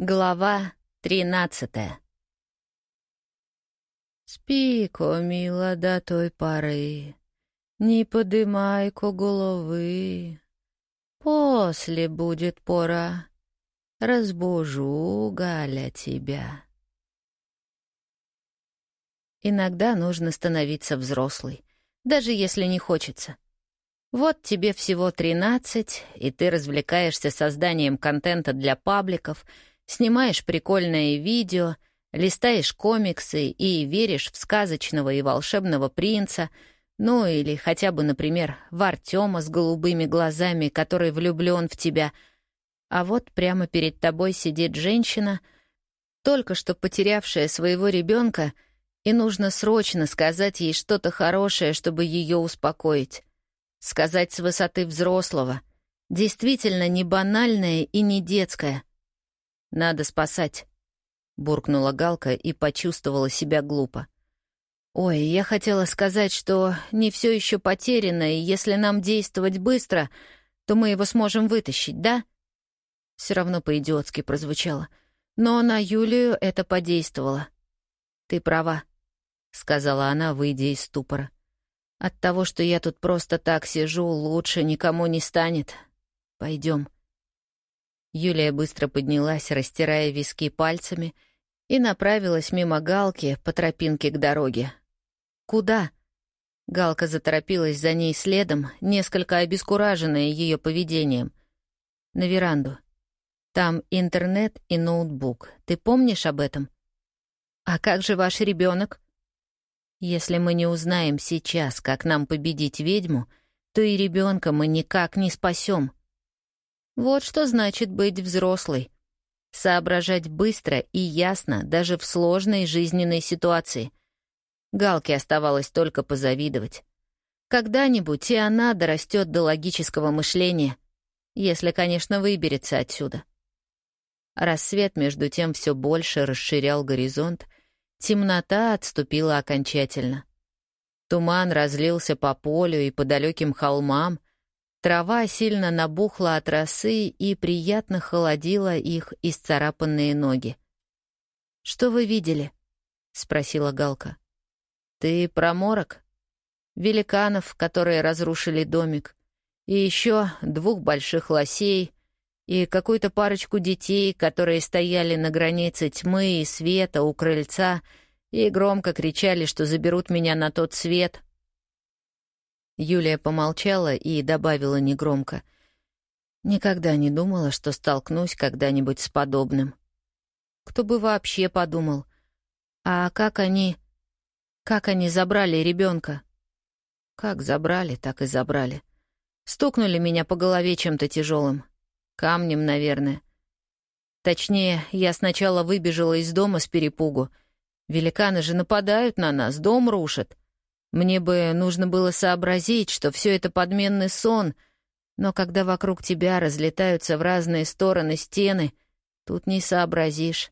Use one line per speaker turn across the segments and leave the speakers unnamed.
Глава тринадцатая
Спи-ко, мила, до той поры, Не подымай-ко головы. После будет пора, Разбужу, Галя, тебя.
Иногда нужно становиться взрослой, даже если не хочется. Вот тебе всего тринадцать, и ты развлекаешься созданием контента для пабликов — Снимаешь прикольное видео, листаешь комиксы и веришь в сказочного и волшебного принца, ну или хотя бы, например, в Артема с голубыми глазами, который влюблен в тебя. А вот прямо перед тобой сидит женщина, только что потерявшая своего ребенка, и нужно срочно сказать ей что-то хорошее, чтобы ее успокоить. Сказать с высоты взрослого. Действительно не банальное и не детское — «Надо спасать», — буркнула Галка и почувствовала себя глупо. «Ой, я хотела сказать, что не все еще потеряно, и если нам действовать быстро, то мы его сможем вытащить, да?» Все равно по-идиотски прозвучало. Но на Юлию это подействовало. «Ты права», — сказала она, выйдя из ступора. «От того, что я тут просто так сижу, лучше никому не станет. Пойдем. Юлия быстро поднялась, растирая виски пальцами, и направилась мимо Галки по тропинке к дороге. «Куда?» Галка заторопилась за ней следом, несколько обескураженная ее поведением. «На веранду. Там интернет и ноутбук. Ты помнишь об этом?» «А как же ваш ребенок? «Если мы не узнаем сейчас, как нам победить ведьму, то и ребенка мы никак не спасем», вот что значит быть взрослой. Соображать быстро и ясно даже в сложной жизненной ситуации. Галке оставалось только позавидовать. Когда-нибудь и она дорастет до логического мышления, если, конечно, выберется отсюда. Рассвет, между тем, все больше расширял горизонт, темнота отступила окончательно. Туман разлился по полю и по далеким холмам, Трава сильно набухла от росы и приятно холодила их исцарапанные ноги. «Что вы видели?» — спросила Галка. «Ты про морок? Великанов, которые разрушили домик, и еще двух больших лосей, и какую-то парочку детей, которые стояли на границе тьмы и света у крыльца и громко кричали, что заберут меня на тот свет — Юлия помолчала и добавила негромко. «Никогда не думала, что столкнусь когда-нибудь с подобным. Кто бы вообще подумал? А как они... Как они забрали ребенка? Как забрали, так и забрали. Стукнули меня по голове чем-то тяжелым. Камнем, наверное. Точнее, я сначала выбежала из дома с перепугу. Великаны же нападают на нас, дом рушат. Мне бы нужно было сообразить, что все это подменный сон, но когда вокруг тебя разлетаются в разные стороны стены, тут не сообразишь.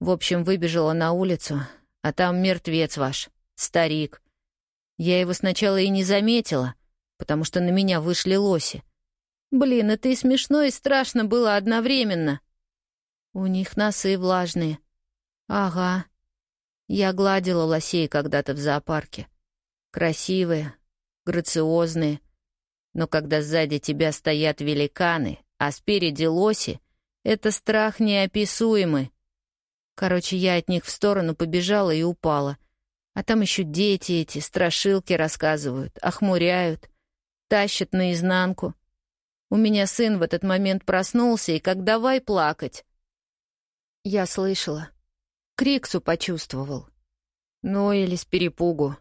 В общем, выбежала на улицу, а там мертвец ваш, старик. Я его сначала и не заметила, потому что на меня вышли лоси. Блин, это и смешно, и страшно было одновременно. У них носы влажные. Ага. Я гладила лосей когда-то в зоопарке. Красивые, грациозные. Но когда сзади тебя стоят великаны, а спереди лоси, это страх неописуемый. Короче, я от них в сторону побежала и упала. А там еще дети эти, страшилки рассказывают, охмуряют, тащат наизнанку. У меня сын в этот момент проснулся и как давай плакать. Я слышала. Криксу почувствовал. Ну или с перепугу.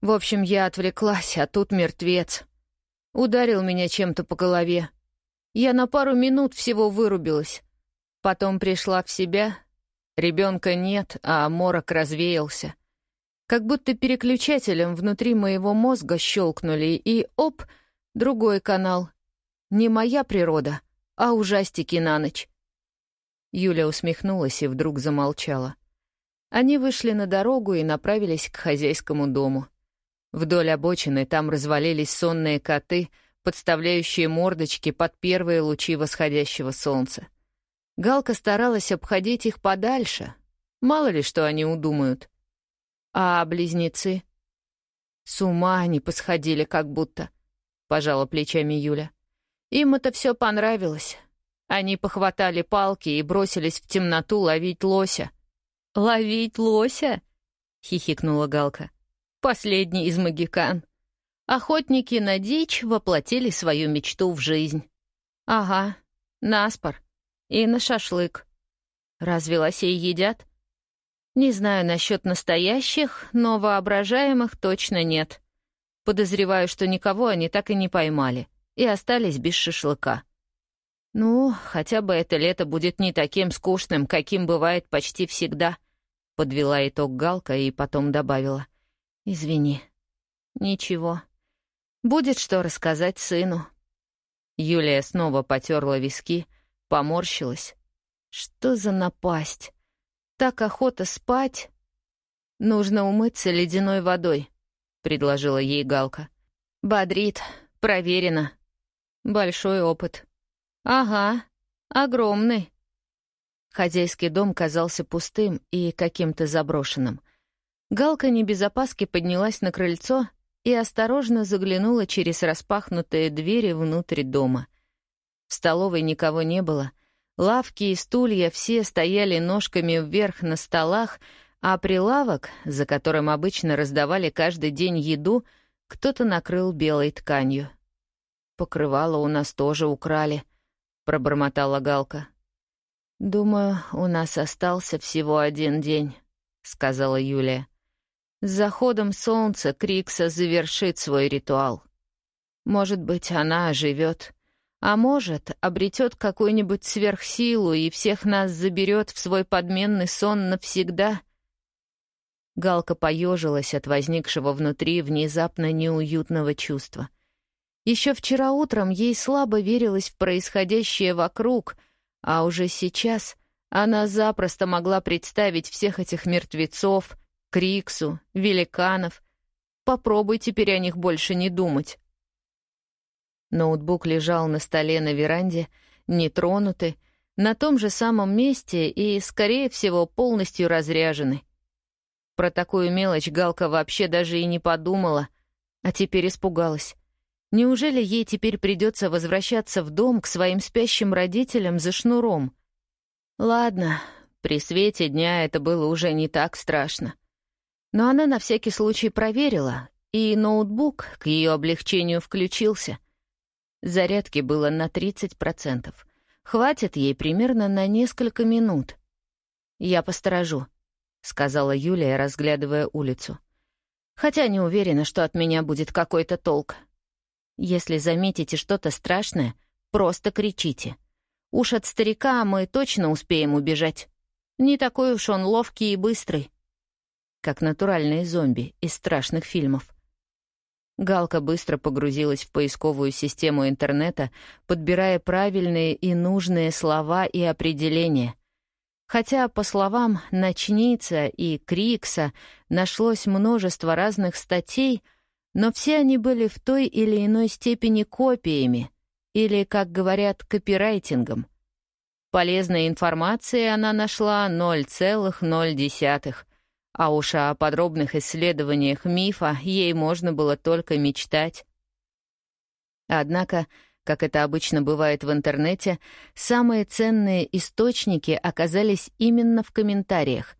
В общем, я отвлеклась, а тут мертвец. Ударил меня чем-то по голове. Я на пару минут всего вырубилась. Потом пришла в себя. Ребенка нет, а морок развеялся. Как будто переключателем внутри моего мозга щелкнули, и оп, другой канал. Не моя природа, а ужастики на ночь. Юля усмехнулась и вдруг замолчала. Они вышли на дорогу и направились к хозяйскому дому. Вдоль обочины там развалились сонные коты, подставляющие мордочки под первые лучи восходящего солнца. Галка старалась обходить их подальше. Мало ли, что они удумают. А близнецы? С ума они посходили как будто, — пожала плечами Юля. Им это все понравилось. Они похватали палки и бросились в темноту ловить лося. «Ловить лося?» — хихикнула Галка. «Последний из магикан. Охотники на дичь воплотили свою мечту в жизнь. Ага, наспор. И на шашлык. Разве лосей едят? Не знаю насчет настоящих, но воображаемых точно нет. Подозреваю, что никого они так и не поймали и остались без шашлыка. Ну, хотя бы это лето будет не таким скучным, каким бывает почти всегда, подвела итог Галка и потом добавила. Извини. Ничего. Будет что рассказать сыну. Юлия снова потерла виски, поморщилась. Что за напасть? Так охота спать. Нужно умыться ледяной водой, предложила ей Галка. Бодрит, проверено. Большой опыт. Ага, огромный. Хозяйский дом казался пустым и каким-то заброшенным. Галка не без опаски поднялась на крыльцо и осторожно заглянула через распахнутые двери внутрь дома. В столовой никого не было. Лавки и стулья все стояли ножками вверх на столах, а прилавок, за которым обычно раздавали каждый день еду, кто-то накрыл белой тканью. «Покрывало у нас тоже украли», — пробормотала Галка. «Думаю, у нас остался всего один день», — сказала Юлия. С заходом солнца Крикса завершит свой ритуал. Может быть, она оживет, а может, обретет какую-нибудь сверхсилу и всех нас заберет в свой подменный сон навсегда. Галка поежилась от возникшего внутри внезапно неуютного чувства. Еще вчера утром ей слабо верилось в происходящее вокруг, а уже сейчас она запросто могла представить всех этих мертвецов, Криксу, великанов. Попробуй теперь о них больше не думать. Ноутбук лежал на столе на веранде, нетронутый, на том же самом месте и, скорее всего, полностью разряженный. Про такую мелочь Галка вообще даже и не подумала, а теперь испугалась. Неужели ей теперь придется возвращаться в дом к своим спящим родителям за шнуром? Ладно, при свете дня это было уже не так страшно. Но она на всякий случай проверила, и ноутбук к ее облегчению включился. Зарядки было на 30%. Хватит ей примерно на несколько минут. «Я посторожу», — сказала Юлия, разглядывая улицу. «Хотя не уверена, что от меня будет какой-то толк. Если заметите что-то страшное, просто кричите. Уж от старика мы точно успеем убежать. Не такой уж он ловкий и быстрый» как натуральные зомби из страшных фильмов. Галка быстро погрузилась в поисковую систему интернета, подбирая правильные и нужные слова и определения. Хотя, по словам Ночница и Крикса, нашлось множество разных статей, но все они были в той или иной степени копиями, или, как говорят, копирайтингом. Полезной информации она нашла 0,0, а уж о подробных исследованиях мифа ей можно было только мечтать. Однако, как это обычно бывает в интернете, самые ценные источники оказались именно в комментариях.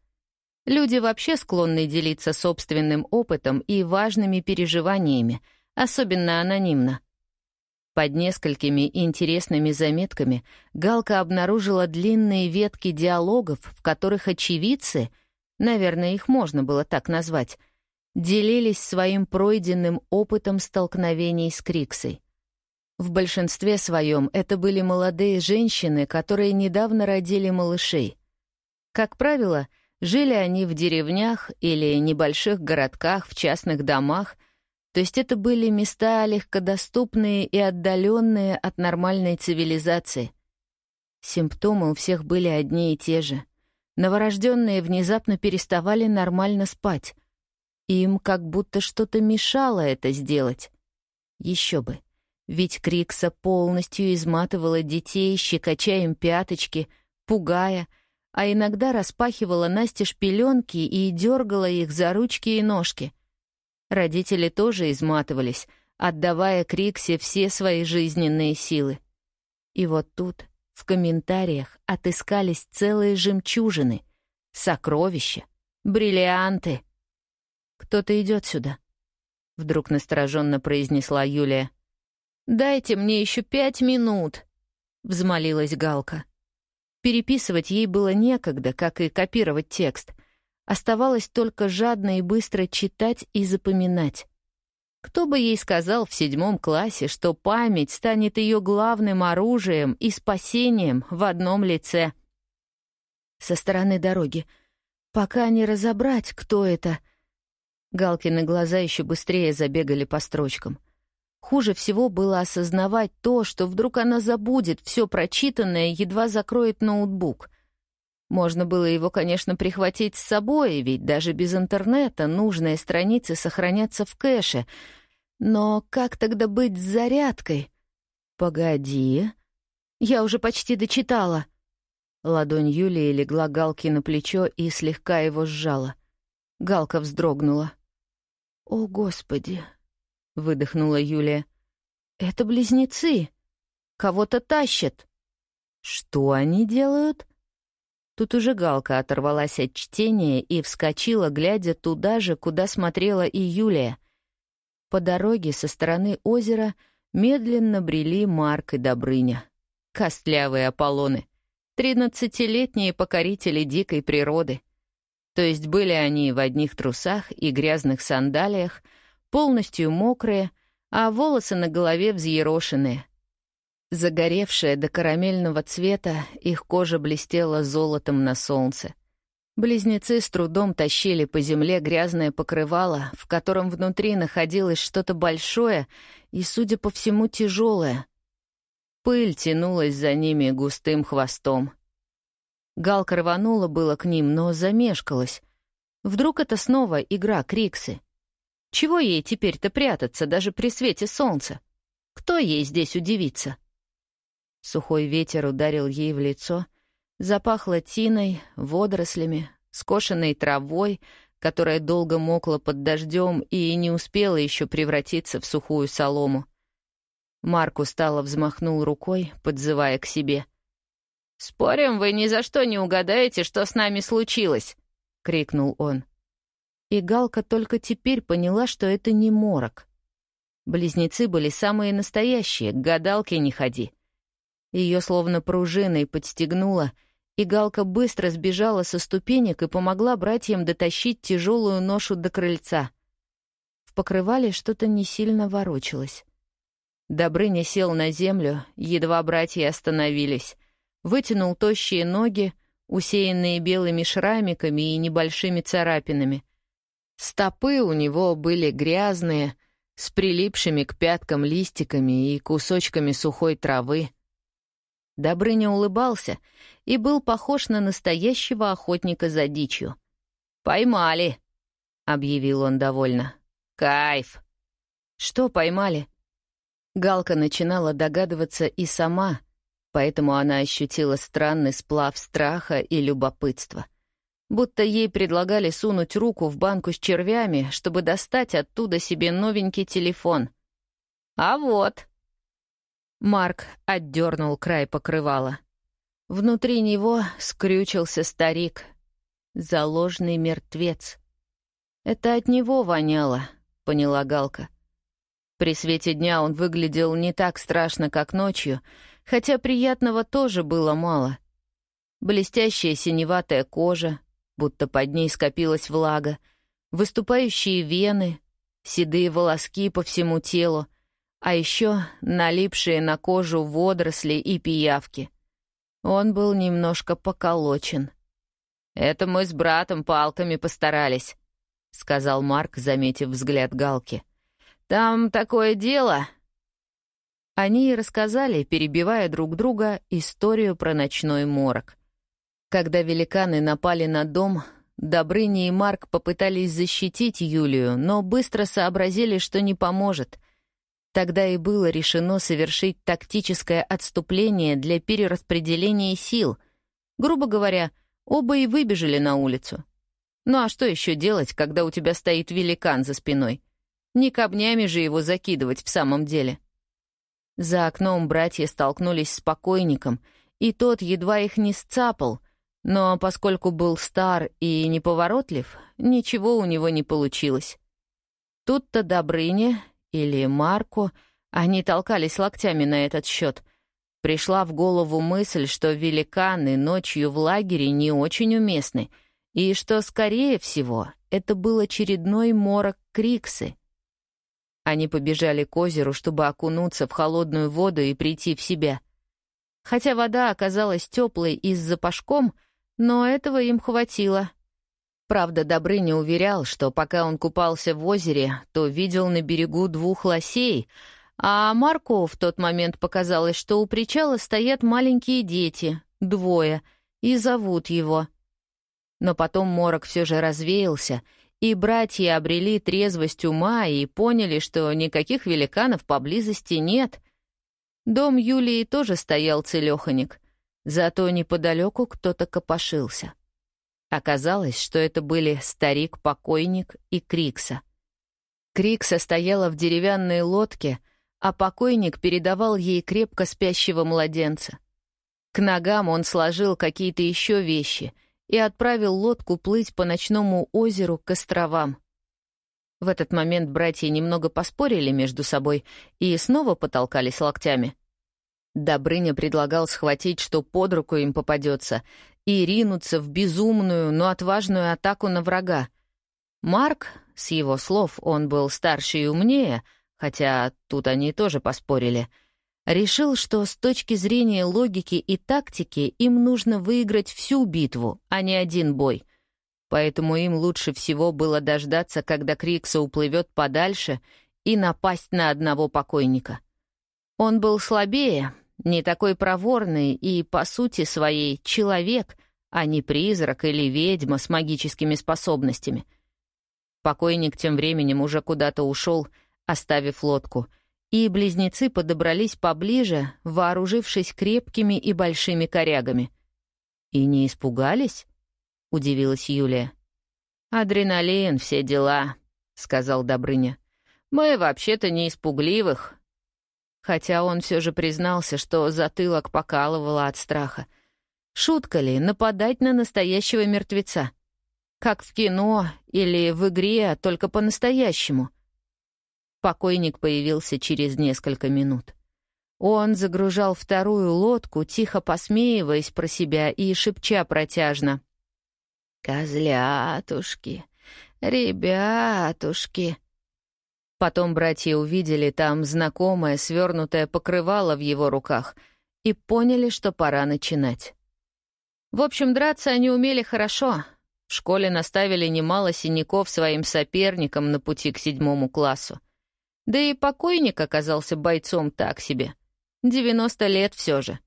Люди вообще склонны делиться собственным опытом и важными переживаниями, особенно анонимно. Под несколькими интересными заметками Галка обнаружила длинные ветки диалогов, в которых очевидцы — наверное, их можно было так назвать, делились своим пройденным опытом столкновений с Криксой. В большинстве своем это были молодые женщины, которые недавно родили малышей. Как правило, жили они в деревнях или небольших городках, в частных домах, то есть это были места легкодоступные и отдаленные от нормальной цивилизации. Симптомы у всех были одни и те же — Новорожденные внезапно переставали нормально спать. Им как будто что-то мешало это сделать. Еще бы. Ведь Крикса полностью изматывала детей, щекоча им пяточки, пугая, а иногда распахивала Насте шпиленки и дергала их за ручки и ножки. Родители тоже изматывались, отдавая Криксе все свои жизненные силы. И вот тут, в комментариях, отыскались целые жемчужины, сокровища, бриллианты. «Кто-то идет сюда», — вдруг настороженно произнесла Юлия. «Дайте мне еще пять минут», — взмолилась Галка. Переписывать ей было некогда, как и копировать текст. Оставалось только жадно и быстро читать и запоминать. Кто бы ей сказал в седьмом классе, что память станет ее главным оружием и спасением в одном лице? Со стороны дороги. Пока не разобрать, кто это. Галкины глаза еще быстрее забегали по строчкам. Хуже всего было осознавать то, что вдруг она забудет все прочитанное, едва закроет ноутбук. Можно было его, конечно, прихватить с собой, ведь даже без интернета нужные страницы сохранятся в кэше. Но как тогда быть с зарядкой? Погоди. Я уже почти дочитала. Ладонь Юлии легла Галке на плечо и слегка его сжала. Галка вздрогнула. «О, Господи!» — выдохнула Юлия. «Это близнецы! Кого-то тащат!» «Что они делают?» Тут уже Галка оторвалась от чтения и вскочила, глядя туда же, куда смотрела и Юлия. По дороге со стороны озера медленно брели Марк и Добрыня. Костлявые Аполлоны. Тринадцатилетние покорители дикой природы. То есть были они в одних трусах и грязных сандалиях, полностью мокрые, а волосы на голове взъерошенные. Загоревшая до карамельного цвета, их кожа блестела золотом на солнце. Близнецы с трудом тащили по земле грязное покрывало, в котором внутри находилось что-то большое и, судя по всему, тяжелое. Пыль тянулась за ними густым хвостом. Галка рванула было к ним, но замешкалась. Вдруг это снова игра Криксы? Чего ей теперь-то прятаться даже при свете солнца? Кто ей здесь удивится? Сухой ветер ударил ей в лицо, запахло тиной, водорослями, скошенной травой, которая долго мокла под дождем и не успела еще превратиться в сухую солому. Марк устало взмахнул рукой, подзывая к себе. «Спорим, вы ни за что не угадаете, что с нами случилось!» — крикнул он. И Галка только теперь поняла, что это не морок. Близнецы были самые настоящие, к гадалке не ходи. Ее словно пружиной подстегнуло, и Галка быстро сбежала со ступенек и помогла братьям дотащить тяжелую ношу до крыльца. В покрывале что-то не сильно ворочалось. Добрыня сел на землю, едва братья остановились. Вытянул тощие ноги, усеянные белыми шрамиками и небольшими царапинами. Стопы у него были грязные, с прилипшими к пяткам листиками и кусочками сухой травы. Добрыня улыбался и был похож на настоящего охотника за дичью. «Поймали!» — объявил он довольно. «Кайф!» «Что поймали?» Галка начинала догадываться и сама, поэтому она ощутила странный сплав страха и любопытства. Будто ей предлагали сунуть руку в банку с червями, чтобы достать оттуда себе новенький телефон. «А вот!» Марк отдернул край покрывала. Внутри него скрючился старик. Заложный мертвец. «Это от него воняло», — поняла Галка. При свете дня он выглядел не так страшно, как ночью, хотя приятного тоже было мало. Блестящая синеватая кожа, будто под ней скопилась влага, выступающие вены, седые волоски по всему телу — а еще налипшие на кожу водоросли и пиявки. Он был немножко поколочен. «Это мы с братом палками постарались», — сказал Марк, заметив взгляд Галки. «Там такое дело...» Они рассказали, перебивая друг друга, историю про ночной морок. Когда великаны напали на дом, Добрыня и Марк попытались защитить Юлию, но быстро сообразили, что не поможет — Тогда и было решено совершить тактическое отступление для перераспределения сил. Грубо говоря, оба и выбежали на улицу. Ну а что еще делать, когда у тебя стоит великан за спиной? Не камнями же его закидывать в самом деле. За окном братья столкнулись с покойником, и тот едва их не сцапал, но поскольку был стар и неповоротлив, ничего у него не получилось. Тут-то Добрыня или Марко, они толкались локтями на этот счет, пришла в голову мысль, что великаны ночью в лагере не очень уместны, и что, скорее всего, это был очередной морок Криксы. Они побежали к озеру, чтобы окунуться в холодную воду и прийти в себя. Хотя вода оказалась теплой и с запашком, но этого им хватило. Правда, Добрыня уверял, что пока он купался в озере, то видел на берегу двух лосей, а Марку в тот момент показалось, что у причала стоят маленькие дети, двое, и зовут его. Но потом морок все же развеялся, и братья обрели трезвость ума и поняли, что никаких великанов поблизости нет. Дом Юлии тоже стоял целёхоник, зато неподалеку кто-то копошился. Оказалось, что это были старик-покойник и Крикса. Крикса стояла в деревянной лодке, а покойник передавал ей крепко спящего младенца. К ногам он сложил какие-то еще вещи и отправил лодку плыть по ночному озеру к островам. В этот момент братья немного поспорили между собой и снова потолкались локтями. Добрыня предлагал схватить, что под руку им попадется, и ринуться в безумную, но отважную атаку на врага. Марк, с его слов, он был старше и умнее, хотя тут они тоже поспорили, решил, что с точки зрения логики и тактики им нужно выиграть всю битву, а не один бой. Поэтому им лучше всего было дождаться, когда Крикса уплывет подальше, и напасть на одного покойника. Он был слабее, не такой проворный и, по сути своей, человек, а не призрак или ведьма с магическими способностями. Покойник тем временем уже куда-то ушел, оставив лодку, и близнецы подобрались поближе, вооружившись крепкими и большими корягами. «И не испугались?» — удивилась Юлия. «Адреналин, все дела», — сказал Добрыня. «Мы вообще-то не испугливых, хотя он все же признался, что затылок покалывало от страха. Шутка ли нападать на настоящего мертвеца? Как в кино или в игре, только по-настоящему. Покойник появился через несколько минут. Он загружал вторую лодку, тихо посмеиваясь про себя и шепча протяжно. «Козлятушки, ребятушки!» Потом братья увидели там знакомое свернутое покрывало в его руках и поняли, что пора начинать. В общем, драться они умели хорошо. В школе наставили немало синяков своим соперникам на пути к седьмому классу. Да и покойник оказался бойцом так себе. 90 лет все же.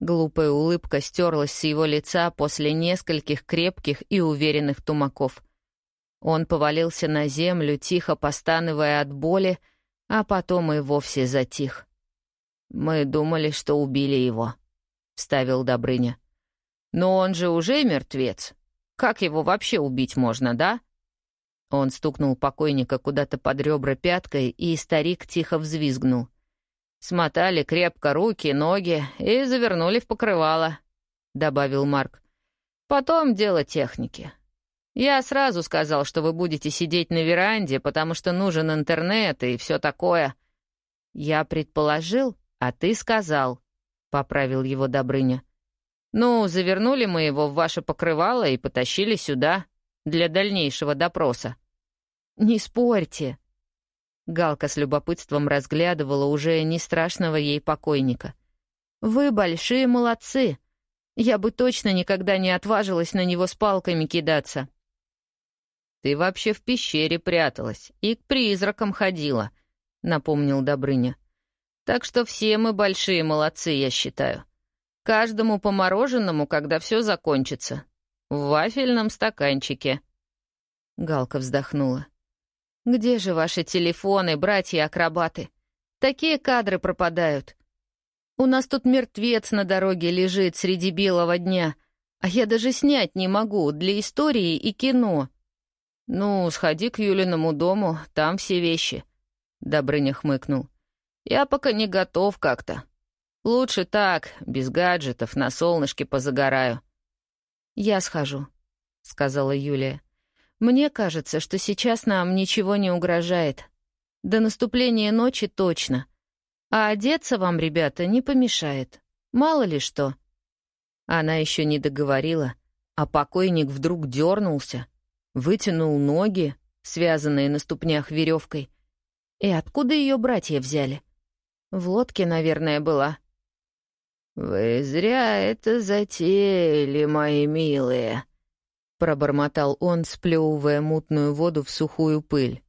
Глупая улыбка стерлась с его лица после нескольких крепких и уверенных тумаков — он повалился на землю, тихо постановая от боли, а потом и вовсе затих. «Мы думали, что убили его», — вставил Добрыня. «Но он же уже мертвец. Как его вообще убить можно, да?» Он стукнул покойника куда-то под ребра пяткой, и старик тихо взвизгнул. «Смотали крепко руки, ноги и завернули в покрывало», — добавил Марк. «Потом дело техники. Я сразу сказал, что вы будете сидеть на веранде, потому что нужен интернет и все такое. Я предположил, а ты сказал, — поправил его Добрыня. Ну, завернули мы его в ваше покрывало и потащили сюда для дальнейшего допроса. Не спорьте. Галка с любопытством разглядывала уже не страшного ей покойника. Вы большие молодцы. Я бы точно никогда не отважилась на него с палками кидаться. «Ты вообще в пещере пряталась и к призракам ходила», — напомнил Добрыня. «Так что все мы большие молодцы, я считаю. Каждому по мороженому, когда все закончится. В вафельном стаканчике». Галка вздохнула. «Где же ваши телефоны, братья-акробаты? Такие кадры пропадают. У нас тут мертвец на дороге лежит среди белого дня — А я даже снять не могу для истории и кино. Ну, сходи к Юлиному дому, там все вещи. Добрыня хмыкнул. Я пока не готов как-то. Лучше так, без гаджетов, на солнышке позагораю. Я схожу, сказала Юлия. Мне кажется, что сейчас нам ничего не угрожает. До наступления ночи точно. А одеться вам, ребята, не помешает. Мало ли что. Она еще не договорила, а покойник вдруг дернулся, вытянул ноги, связанные на ступнях веревкой. И откуда ее братья взяли? В лодке, наверное, была.
«Вы зря это затеяли, мои милые», — пробормотал он, сплевывая мутную воду в сухую пыль.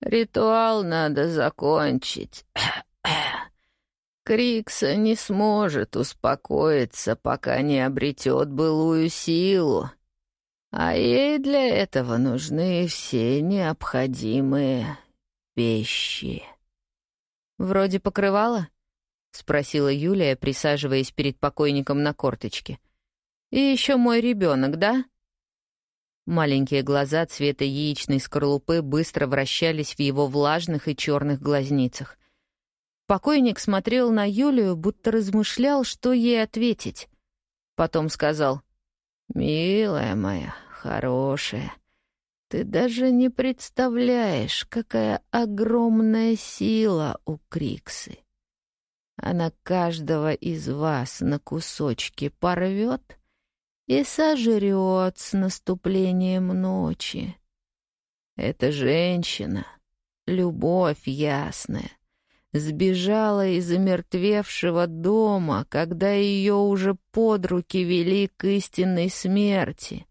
«Ритуал надо закончить. Крикса не сможет успокоиться, пока не обретет былую силу. А ей для этого нужны все необходимые вещи.
«Вроде покрывала?» — спросила Юлия, присаживаясь перед покойником на корточке. «И еще мой ребенок, да?» Маленькие глаза цвета яичной скорлупы быстро вращались в его влажных и черных глазницах. Покойник смотрел на Юлию, будто размышлял, что ей ответить. Потом сказал,
«Милая моя, хорошая, ты даже не представляешь, какая огромная сила у Криксы. Она каждого из вас на кусочки порвет и сожрет с наступлением ночи. Эта женщина — любовь ясная, сбежала из омертвевшего дома, когда ее уже под руки вели к истинной смерти.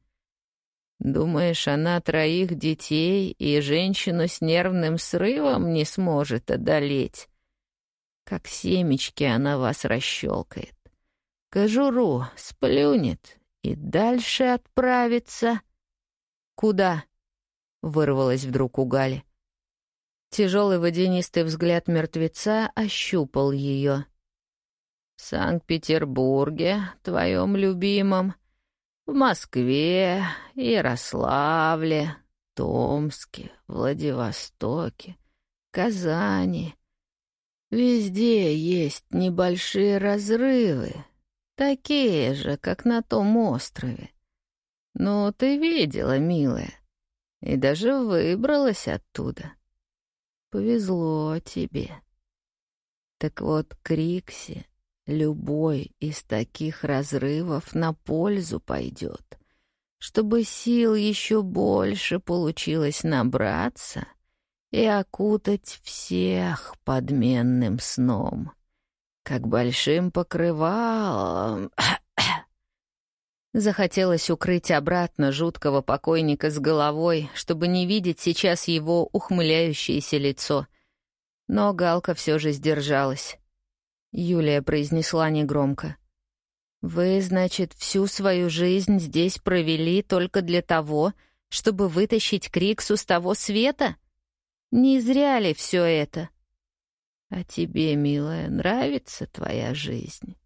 Думаешь, она троих детей и женщину с нервным срывом не сможет одолеть? Как семечки она вас расщелкает. Кожуру сплюнет и дальше отправится.
«Куда?» — вырвалась вдруг у Гали. Тяжелый водянистый взгляд мертвеца ощупал ее.
«В Санкт-Петербурге, твоем любимом, в Москве, Ярославле, Томске, Владивостоке, Казани. Везде есть небольшие разрывы, такие же, как на том острове. Ну, ты видела, милая, и даже выбралась оттуда. Повезло тебе. Так вот, Крикси, любой из таких разрывов на пользу пойдет. Чтобы сил еще больше получилось набраться и окутать всех подменным сном, как большим покрывалом.
Захотелось укрыть обратно жуткого покойника с головой, чтобы не видеть сейчас его ухмыляющееся лицо. Но Галка все же сдержалась. Юлия произнесла негромко. «Вы, значит, всю свою жизнь здесь провели только для того, чтобы вытащить Криксу с того света? Не зря ли все это?»
«А тебе, милая, нравится твоя жизнь?»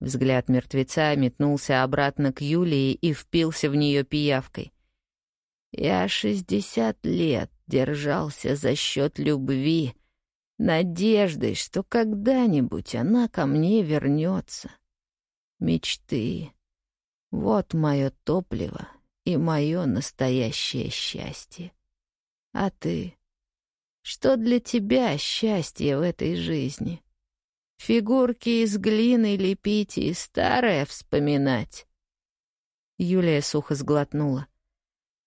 Взгляд мертвеца метнулся обратно к Юлии и впился в нее пиявкой.
«Я шестьдесят лет держался за счет любви, надеждой, что когда-нибудь она ко мне вернется. Мечты — вот мое топливо и мое настоящее счастье. А ты? Что для тебя счастье в этой жизни?» Фигурки из глины лепить и старое вспоминать.
Юлия сухо сглотнула.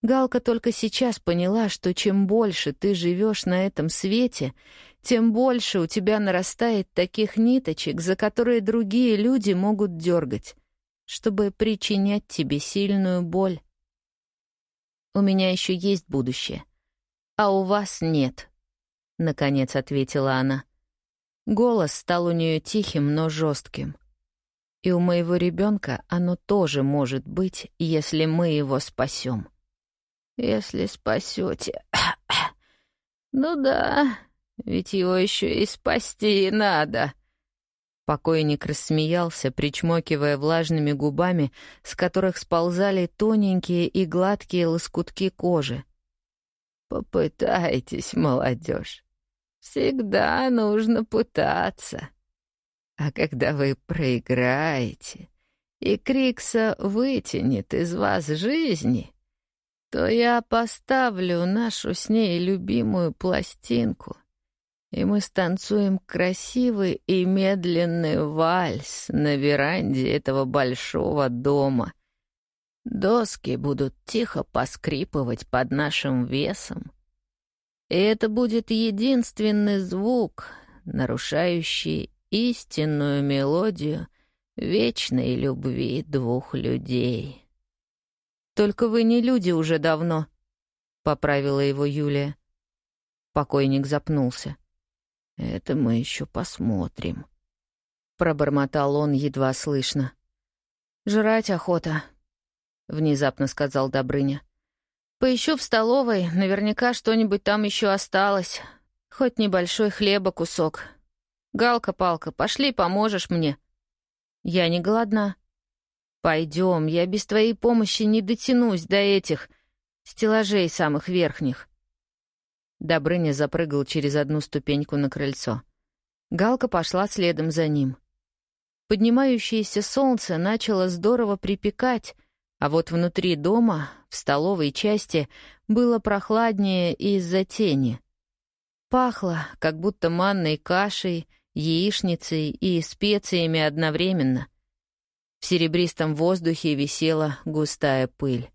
Галка только сейчас поняла, что чем больше ты живешь на этом свете, тем больше у тебя нарастает таких ниточек, за которые другие люди могут дергать, чтобы причинять тебе сильную боль. «У меня еще есть будущее, а у вас нет», — наконец ответила она. Голос стал у нее тихим, но жестким. И у моего ребенка оно тоже может быть, если мы его спасем.
Если спасете. ну да, ведь его еще и спасти надо.
Покойник рассмеялся, причмокивая влажными губами, с которых сползали тоненькие и гладкие лоскутки кожи.
«Попытайтесь, молодежь. Всегда нужно пытаться. А когда вы проиграете, и Крикса вытянет из вас жизни, то я поставлю нашу с ней любимую пластинку, и мы станцуем красивый и медленный вальс на веранде этого большого дома. Доски будут тихо поскрипывать под нашим весом, и это будет единственный звук, нарушающий истинную мелодию вечной любви двух людей.
«Только вы не люди уже давно», — поправила его Юлия. Покойник запнулся.
«Это мы еще посмотрим», —
пробормотал он едва слышно. «Жрать охота», — внезапно сказал Добрыня. «Поищу в столовой, наверняка что-нибудь там еще осталось. Хоть небольшой хлеба кусок. Галка-палка, пошли, поможешь мне». «Я не голодна». «Пойдем, я без твоей помощи не дотянусь до этих стеллажей самых верхних». Добрыня запрыгал через одну ступеньку на крыльцо. Галка пошла следом за ним. Поднимающееся солнце начало здорово припекать, а вот внутри дома, в столовой части, было прохладнее из-за тени. Пахло, как будто манной кашей, яичницей и специями одновременно. В серебристом воздухе висела густая пыль.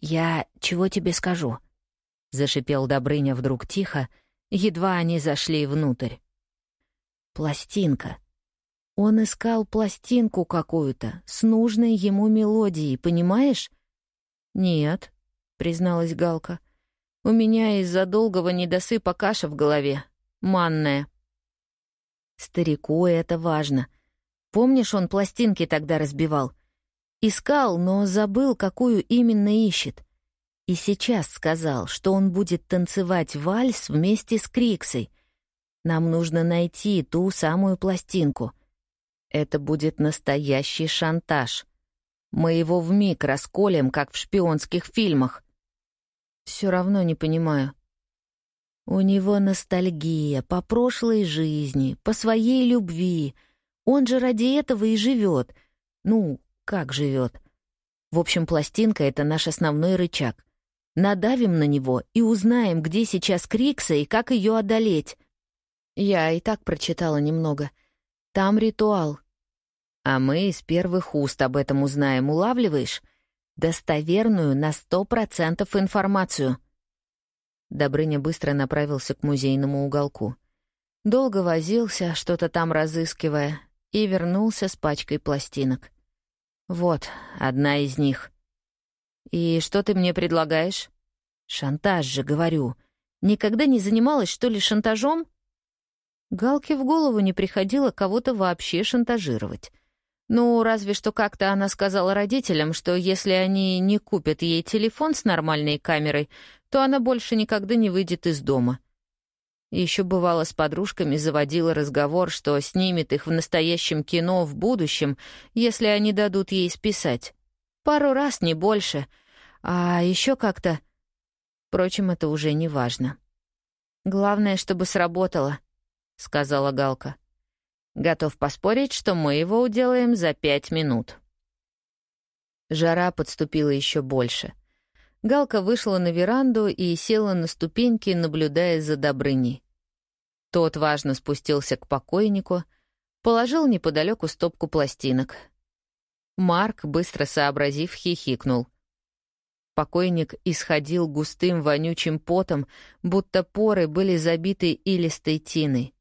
«Я чего тебе скажу?» — зашипел Добрыня вдруг тихо, едва они зашли внутрь. «Пластинка. Он искал пластинку какую-то с нужной ему мелодией, понимаешь?» «Нет», — призналась Галка. «У меня из-за долгого недосыпа каша в голове. Манная». «Старику это важно. Помнишь, он пластинки тогда разбивал? Искал, но забыл, какую именно ищет. И сейчас сказал, что он будет танцевать вальс вместе с Криксой. Нам нужно найти ту самую пластинку. Это будет настоящий шантаж. Мы его вмиг расколем, как в шпионских фильмах. Все равно не понимаю. У него ностальгия по прошлой жизни, по своей любви. Он же ради этого и живет. Ну, как живет? В общем, пластинка — это наш основной рычаг. Надавим на него и узнаем, где сейчас Крикса и как ее одолеть. Я и так прочитала немного. Там ритуал. А мы из первых уст об этом узнаем, улавливаешь? Достоверную на сто процентов информацию. Добрыня быстро направился к музейному уголку. Долго возился, что-то там разыскивая, и вернулся с пачкой пластинок. Вот, одна из них — «И что ты мне предлагаешь?» «Шантаж же, говорю. Никогда не занималась, что ли, шантажом?» Галке в голову не приходило кого-то вообще шантажировать. Ну, разве что как-то она сказала родителям, что если они не купят ей телефон с нормальной камерой, то она больше никогда не выйдет из дома. Еще бывало с подружками заводила разговор, что снимет их в настоящем кино в будущем, если они дадут ей списать. Пару раз, не больше. А еще как-то... Впрочем, это уже не важно. «Главное, чтобы сработало», — сказала Галка. «Готов поспорить, что мы его уделаем за пять минут». Жара подступила еще больше. Галка вышла на веранду и села на ступеньки, наблюдая за Добрыней. Тот важно спустился к покойнику, положил неподалеку стопку пластинок — Марк, быстро сообразив, хихикнул. Покойник исходил густым вонючим потом, будто поры были забиты илистой тиной.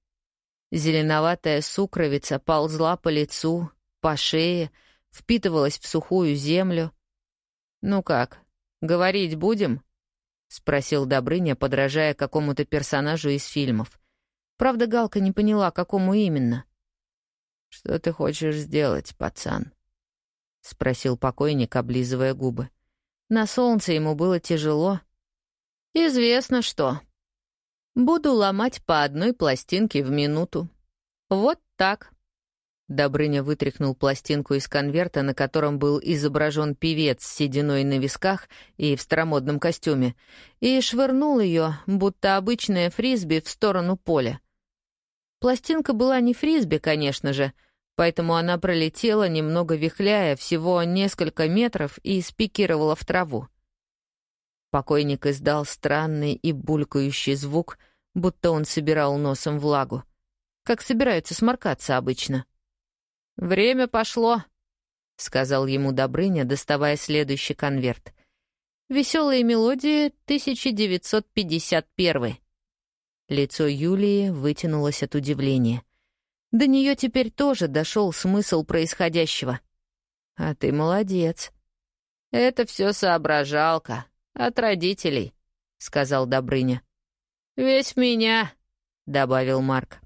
Зеленоватая сукровица ползла по лицу, по шее, впитывалась в сухую землю. «Ну как, говорить будем?» — спросил Добрыня, подражая какому-то персонажу из фильмов. Правда, Галка не поняла, какому именно. «Что ты хочешь сделать, пацан?» — спросил покойник, облизывая губы. На солнце ему было тяжело. «Известно что. Буду ломать по одной пластинке в минуту. Вот так». Добрыня вытряхнул пластинку из конверта, на котором был изображен певец с сединой на висках и в старомодном костюме, и швырнул ее, будто обычная фрисби, в сторону поля. Пластинка была не фрисби, конечно же, поэтому она пролетела, немного вихляя, всего несколько метров и спикировала в траву. Покойник издал странный и булькающий звук, будто он собирал носом влагу. Как собираются сморкаться обычно. «Время пошло», — сказал ему Добрыня, доставая следующий конверт. «Веселые мелодии, 1951». Лицо Юлии вытянулось от удивления. До нее теперь тоже дошел смысл происходящего. «А ты молодец». «Это все соображалка. От родителей», — сказал Добрыня. «Весь меня», — добавил Марк.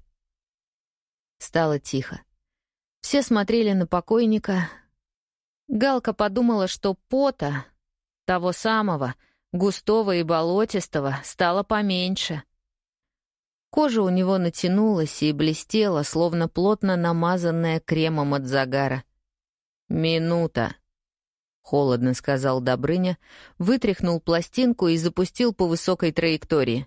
Стало тихо. Все смотрели на покойника. Галка подумала, что пота, того самого, густого и болотистого, стало поменьше. Кожа у него натянулась и блестела, словно плотно намазанная кремом от загара. «Минута», — холодно сказал Добрыня, вытряхнул пластинку и запустил по высокой траектории.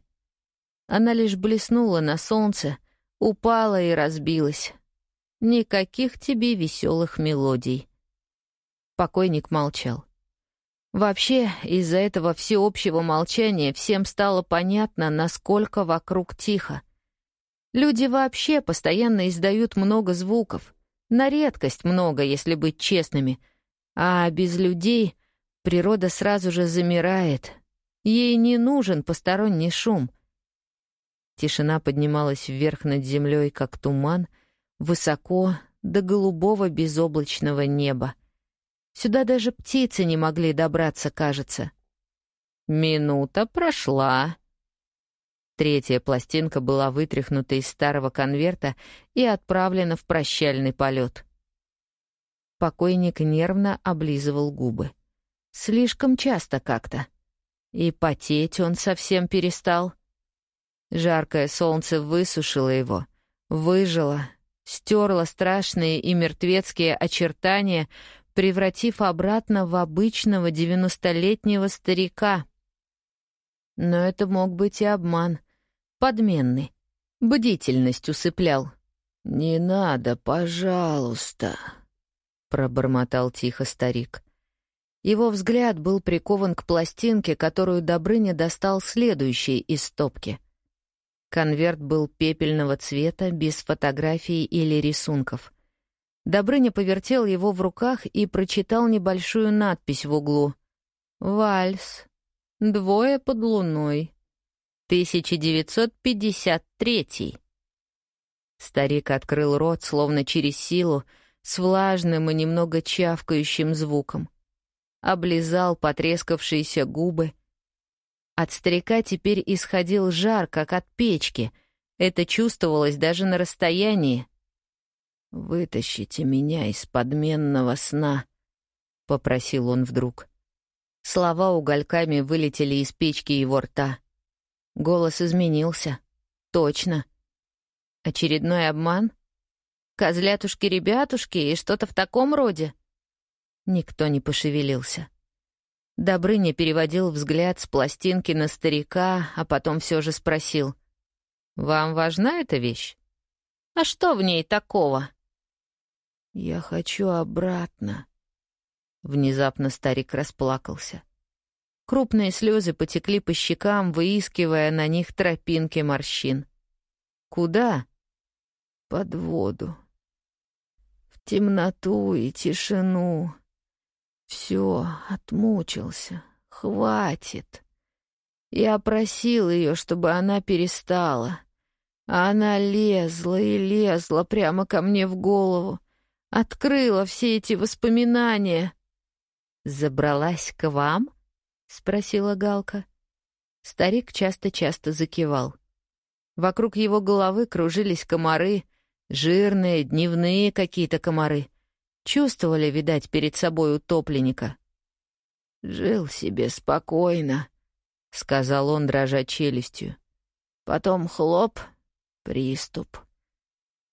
Она лишь блеснула на солнце, упала и разбилась. Никаких тебе веселых мелодий. Покойник молчал. Вообще, из-за этого всеобщего молчания всем стало понятно, насколько вокруг тихо. Люди вообще постоянно издают много звуков. На редкость много, если быть честными. А без людей природа сразу же замирает. Ей не нужен посторонний шум. Тишина поднималась вверх над землей, как туман — высоко до голубого безоблачного неба. Сюда даже птицы не могли добраться, кажется. Минута прошла. Третья пластинка была вытряхнута из старого конверта и отправлена в прощальный полет. Покойник нервно облизывал губы. Слишком часто как-то. И потеть он совсем перестал. Жаркое солнце высушило его, выжило, стерла страшные и мертвецкие очертания, превратив обратно в обычного девяностолетнего старика. Но это мог быть и обман, подменный, бдительность усыплял. «Не надо, пожалуйста», — пробормотал тихо старик. Его взгляд был прикован к пластинке, которую Добрыня достал следующей из стопки. Конверт был пепельного цвета, без фотографий или рисунков. Добрыня повертел его в руках и прочитал небольшую надпись в углу. «Вальс. Двое под луной. 1953». Старик открыл рот, словно через силу, с влажным и немного чавкающим звуком. Облизал потрескавшиеся губы — от старика теперь исходил жар, как от печки. Это чувствовалось даже на расстоянии. «Вытащите меня из подменного сна», — попросил он вдруг. Слова угольками вылетели из печки его рта. Голос изменился. Точно. Очередной обман? Козлятушки-ребятушки и что-то в таком роде? Никто не пошевелился. Добрыня переводил взгляд с пластинки на старика, а потом все же спросил. «Вам важна эта вещь? А что в ней такого?» «Я хочу обратно». Внезапно старик расплакался. Крупные слезы потекли по щекам, выискивая на них тропинки морщин. «Куда?» «Под воду. В темноту и тишину». Все, отмучился. Хватит. Я просил ее, чтобы она перестала. А она лезла и лезла прямо ко мне в голову. Открыла все эти воспоминания. «Забралась к вам?» — спросила Галка. Старик часто-часто закивал. Вокруг его головы кружились комары, жирные, дневные какие-то комары. Чувствовали, видать, перед собой утопленника. «Жил себе спокойно», — сказал он, дрожа челюстью. «Потом хлоп, приступ.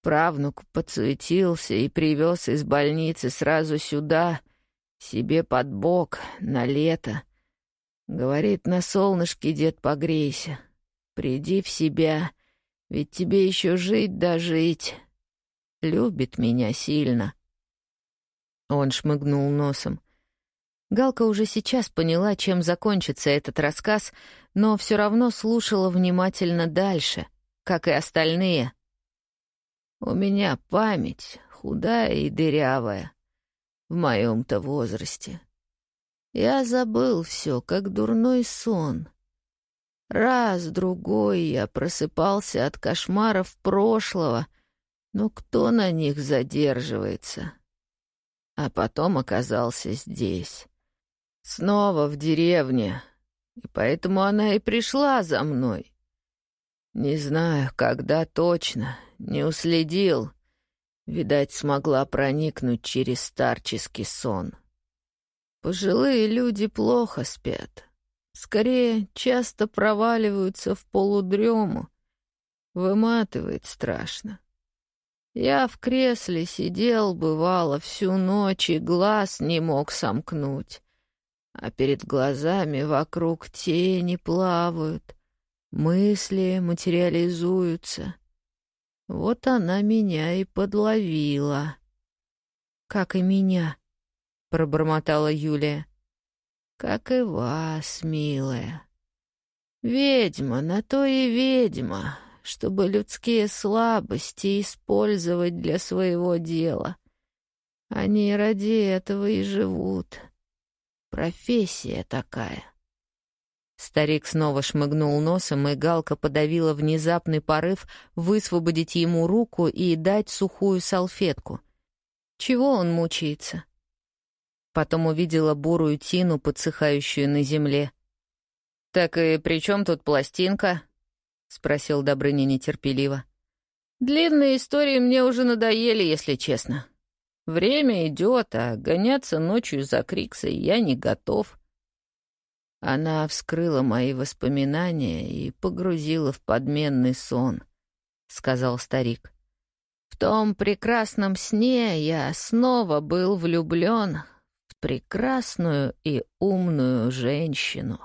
Правнук подсуетился и привез из больницы сразу сюда, себе под бок, на лето. Говорит, на солнышке, дед, погрейся. Приди в себя, ведь тебе еще жить да жить. Любит меня сильно. Он шмыгнул носом. Галка уже сейчас поняла, чем закончится этот рассказ, но все равно слушала внимательно дальше, как и остальные. «У меня память худая и дырявая в моем-то возрасте. Я забыл все, как дурной сон. Раз-другой я просыпался от кошмаров прошлого, но кто на них задерживается?» а потом оказался здесь. Снова в деревне, и поэтому она и пришла за мной. Не знаю, когда точно, не уследил. Видать, смогла проникнуть через старческий сон. Пожилые люди плохо спят. Скорее, часто проваливаются в полудрему. Выматывает страшно. Я в кресле сидел, бывало, всю ночь и глаз не мог сомкнуть. А перед глазами вокруг тени плавают, мысли материализуются. Вот она меня и подловила. «Как и меня», — пробормотала Юлия. «Как и вас, милая. Ведьма, на то и ведьма, чтобы людские слабости использовать для своего дела. Они ради этого и живут. Профессия такая. Старик снова шмыгнул носом, и Галка подавила внезапный порыв высвободить ему руку и дать сухую салфетку. Чего он мучается? Потом увидела бурую тину, подсыхающую на земле. «Так и при чем тут пластинка?» — спросил Добрыня нетерпеливо. «Длинные истории мне уже надоели, если честно. Время идет, а гоняться ночью за Криксой я не готов». Она вскрыла мои воспоминания и погрузила в подменный сон, — сказал старик. В том прекрасном сне я снова был влюблен в прекрасную и умную женщину.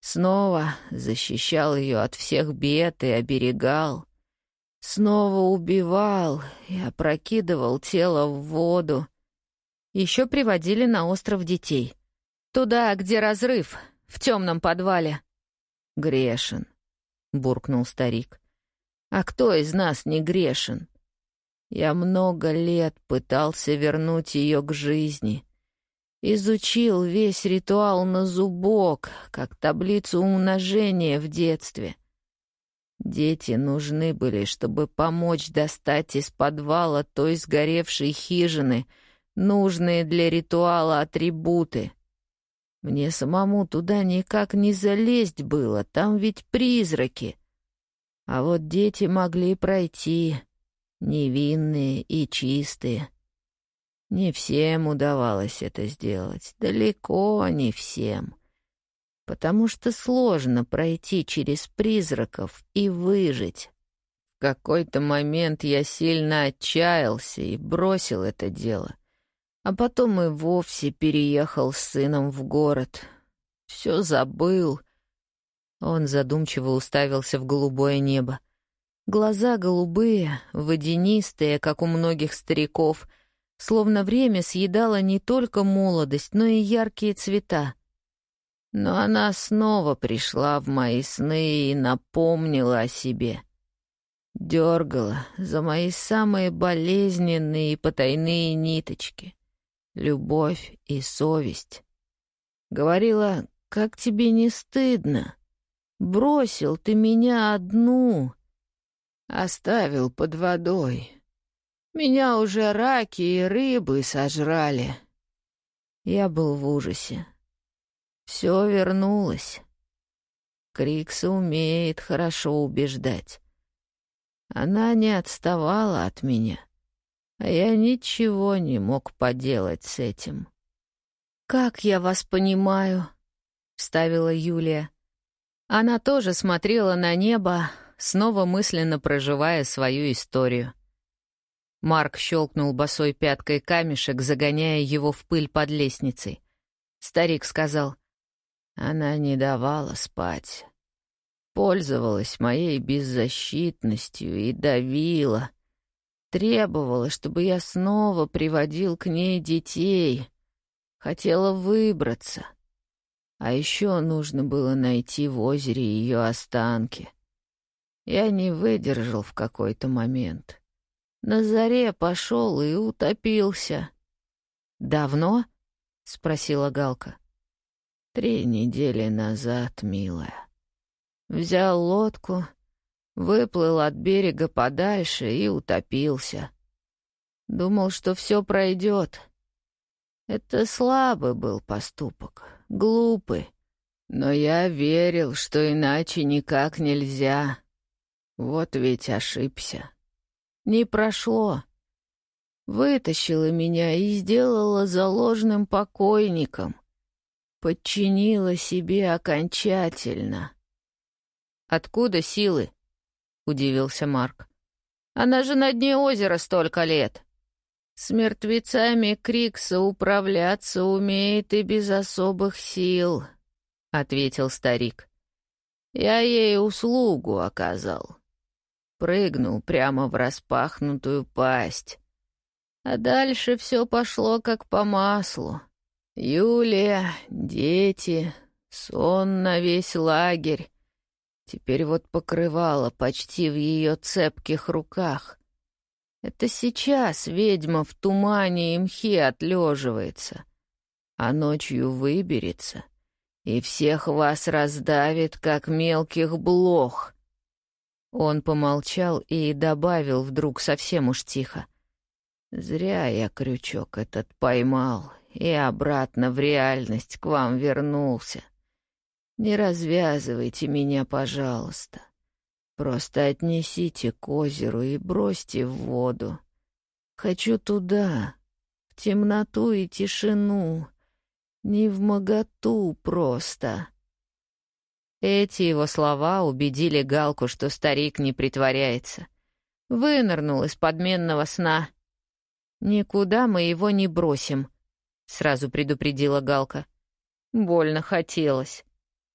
Снова защищал ее от всех бед и оберегал. Снова убивал и опрокидывал тело в воду. Еще приводили на остров детей. Туда, где разрыв, в темном подвале. «Грешен», — буркнул старик. «А кто из нас не грешен? Я много лет пытался вернуть ее к жизни» Изучил весь ритуал на зубок, как таблицу умножения в детстве. Дети нужны были, чтобы помочь достать из подвала той сгоревшей хижины нужные для ритуала атрибуты. Мне самому туда никак не залезть было, там ведь призраки. А вот дети могли пройти, невинные и чистые. Не всем удавалось это сделать, далеко не всем. Потому что сложно пройти через призраков и выжить. В какой-то момент я сильно отчаялся и бросил это дело. А потом и вовсе переехал с сыном в город. Все забыл. Он задумчиво уставился в голубое небо. Глаза голубые, водянистые, как у многих стариков — словно время съедало не только молодость, но и яркие цвета. Но она снова пришла в мои сны и напомнила о себе. Дергала за мои самые болезненные и потайные ниточки. Любовь и совесть. Говорила, как тебе не стыдно? Бросил ты меня одну. Оставил под водой, меня уже раки и рыбы сожрали. Я был в ужасе. Все вернулось. Крикса умеет хорошо убеждать. Она не отставала от меня, я ничего не мог поделать с этим. «Как я вас понимаю?» — вставила Юлия. Она тоже смотрела на небо, снова мысленно проживая свою историю.
Марк щелкнул босой пяткой камешек, загоняя его в пыль под лестницей. Старик сказал, «Она не давала спать. Пользовалась моей беззащитностью и давила. Требовала, чтобы я снова приводил к ней детей. Хотела выбраться. А еще нужно было найти в озере ее останки. Я не выдержал в какой-то момент. На заре пошел и утопился. «Давно?» — спросила Галка. «Три недели назад, милая. Взял лодку, выплыл от берега подальше и утопился. Думал, что все пройдет. Это слабый был поступок, глупый. Но я верил, что иначе никак нельзя. Вот ведь ошибся. Не прошло. Вытащила меня и сделала заложным покойником. Подчинила себе окончательно. «Откуда силы?» — удивился Марк. «Она же на дне озера столько лет». С мертвецами Крикса управляться умеет и без особых сил, — ответил старик. Я ей услугу оказал. Прыгнул прямо в распахнутую пасть. А дальше все пошло как по маслу. Юлия, дети, сон на весь лагерь. Теперь вот покрывало почти в ее цепких руках. Это сейчас ведьма в тумане и мхе отлеживается, а ночью выберется и всех вас раздавит, как мелких блох. Он помолчал и добавил вдруг совсем уж тихо. Зря я крючок этот поймал и обратно в реальность к вам вернулся. Не развязывайте меня, пожалуйста. Просто отнесите к озеру и бросьте в воду. Хочу туда, в темноту и тишину, не в моготу просто. Эти его слова убедили Галку, что старик не притворяется. Вынырнул из подменного сна. «Никуда мы его не бросим», — сразу предупредила Галка. Больно хотелось.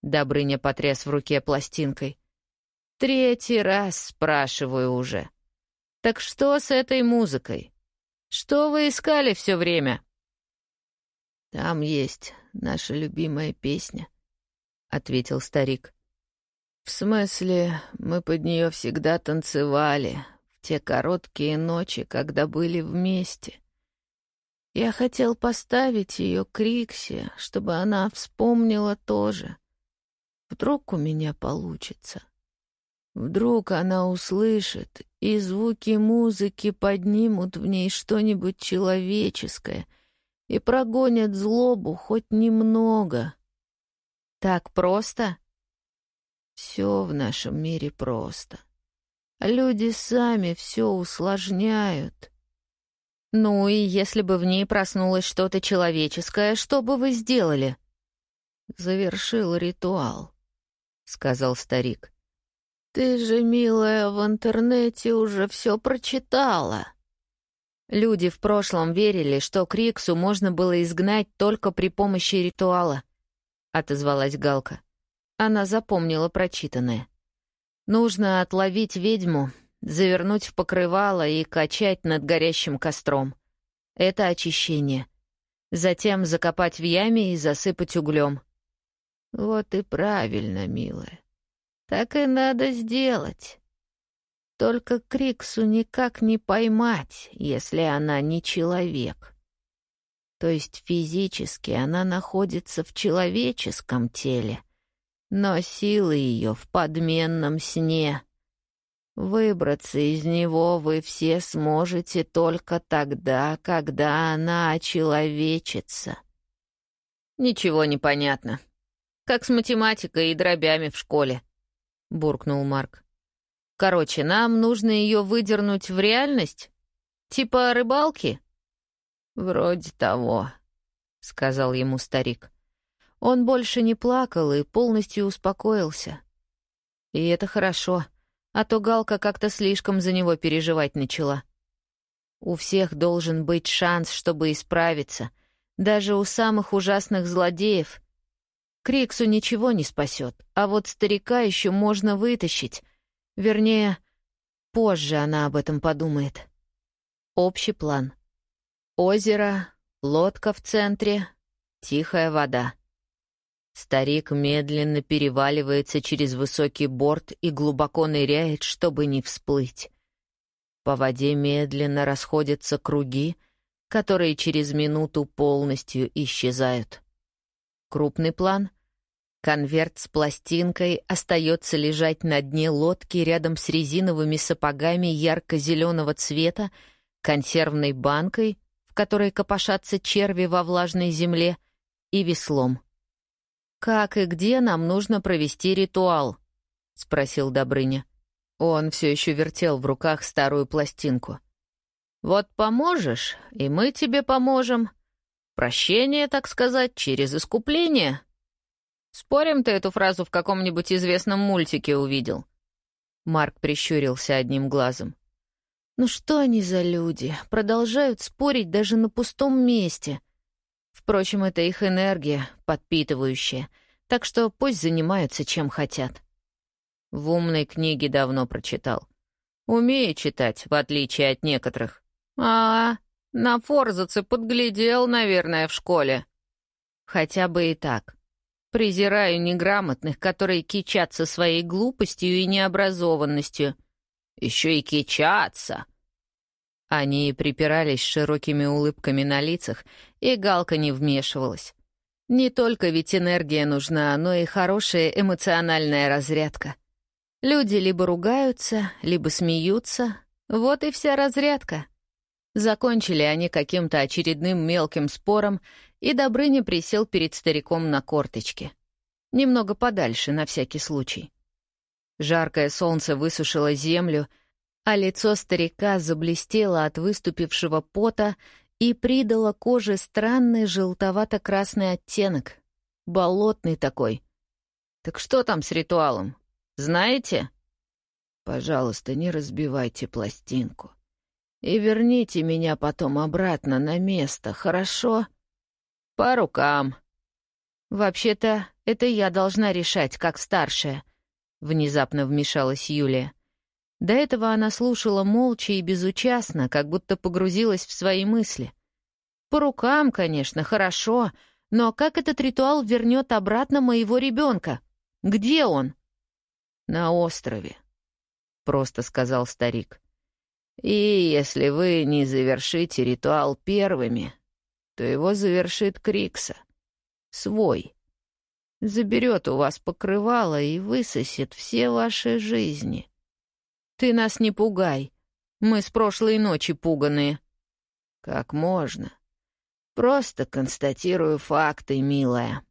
Добрыня потряс в руке пластинкой. Третий раз спрашиваю уже. Так что с этой музыкой? Что вы искали все время? Там есть наша любимая песня, ответил старик. В смысле, мы под нее всегда танцевали в те короткие ночи, когда были вместе. Я хотел поставить ее Криксе, чтобы она вспомнила тоже. Вдруг у меня получится. Вдруг она услышит, и звуки музыки поднимут в ней что-нибудь человеческое и прогонят злобу хоть немного. Так просто? Все в нашем мире просто. Люди сами все усложняют. Ну и если бы в ней проснулось что-то человеческое, что бы вы сделали? Завершил ритуал, — сказал старик. «Ты же, милая, в интернете уже все прочитала». Люди в прошлом верили, что Криксу можно было изгнать только при помощи ритуала, — отозвалась Галка. Она запомнила прочитанное. Нужно отловить ведьму, завернуть в покрывало и качать над горящим костром. Это очищение. Затем закопать в яме и засыпать углем. Вот и правильно, милая. Так и надо сделать. Только Криксу никак не поймать, если она не человек. То есть физически она находится в человеческом теле, но силы ее в подменном сне. Выбраться из него вы все сможете только тогда, когда она очеловечится. Ничего не понятно. Как с математикой и дробями в школе. — буркнул Марк. «Короче, нам нужно ее выдернуть в реальность? Типа рыбалки?» «Вроде того», — сказал ему старик. Он больше не плакал и полностью успокоился. И это хорошо, а то Галка как-то слишком за него переживать начала. У всех должен быть шанс, чтобы исправиться, даже у самых ужасных злодеев. Криксу ничего не спасет, а вот старика еще можно вытащить. Вернее, позже она об этом подумает. Общий план. Озеро, лодка в центре, тихая вода. Старик медленно переваливается через высокий борт и глубоко ныряет, чтобы не всплыть. По воде медленно расходятся круги, которые через минуту полностью исчезают. Крупный план. Конверт с пластинкой остается лежать на дне лодки рядом с резиновыми сапогами ярко-зеленого цвета, консервной банкой, в которой копошатся черви во влажной земле, и веслом. «Как и где нам нужно провести ритуал?» — спросил Добрыня. Он все еще вертел в руках старую пластинку. «Вот поможешь, и мы тебе поможем. Прощение, так сказать, через искупление. Спорим, ты эту фразу в каком-нибудь известном мультике увидел?» Марк прищурился одним глазом. «Ну что они за люди? Продолжают спорить даже на пустом месте. Впрочем, это их энергия, подпитывающая, так что пусть занимаются чем хотят. В умной книге давно прочитал. Умею читать, в отличие от некоторых. А, на Форзаце подглядел, наверное, в школе. Хотя бы и так. Презираю неграмотных, которые кичатся своей глупостью и необразованностью. Еще и кичатся. Они припирались широкими улыбками на лицах, и Галка не вмешивалась. Не только ведь энергия нужна, но и хорошая эмоциональная разрядка. Люди либо ругаются, либо смеются. Вот и вся разрядка. Закончили они каким-то очередным мелким спором, и Добрыня присел перед стариком на корточке. Немного подальше, на всякий случай. Жаркое солнце высушило землю — а лицо старика заблестело от выступившего пота и придало коже странный желтовато-красный оттенок. Болотный такой. «Так что там с ритуалом? Знаете?» «Пожалуйста, не разбивайте пластинку. И верните меня потом обратно на место, хорошо?» «По рукам». «Вообще-то, это я должна решать, как старшая», — внезапно вмешалась Юлия. До этого она слушала молча и безучастно, как будто погрузилась в свои мысли. По рукам, конечно, хорошо, но как этот ритуал вернет обратно моего ребенка? Где он? На острове, просто сказал старик. И если вы не завершите ритуал первыми, то его завершит Крикса. Свой. Заберет у вас покрывало и высосет все ваши жизни. «Ты нас не пугай. Мы с прошлой ночи пуганые». «Как можно? Просто констатирую факты, милая».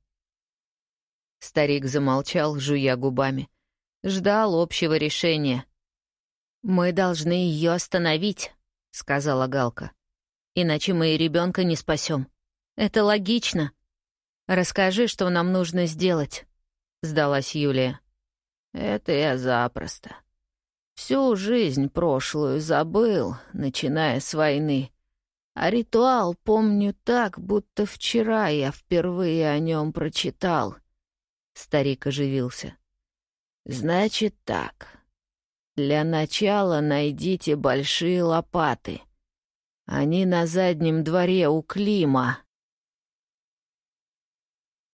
Старик замолчал, жуя губами. Ждал общего решения. «Мы должны ее остановить», — сказала Галка. «Иначе мы и ребенка не спасем. Это логично. Расскажи, что нам нужно сделать», — сдалась Юлия. «Это я запросто. Всю жизнь прошлую забыл, начиная с войны. А ритуал помню так, будто вчера я впервые о нем прочитал. Старик оживился. Значит так. Для начала найдите большие лопаты. Они на заднем дворе у Клима.